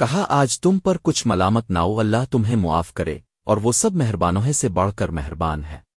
کہا، آج تم پر کچھ ملامت ناؤ اللہ تمہیں معاف کرے اور وہ سب مہربانوں سے بڑھ کر مہربان ہے۔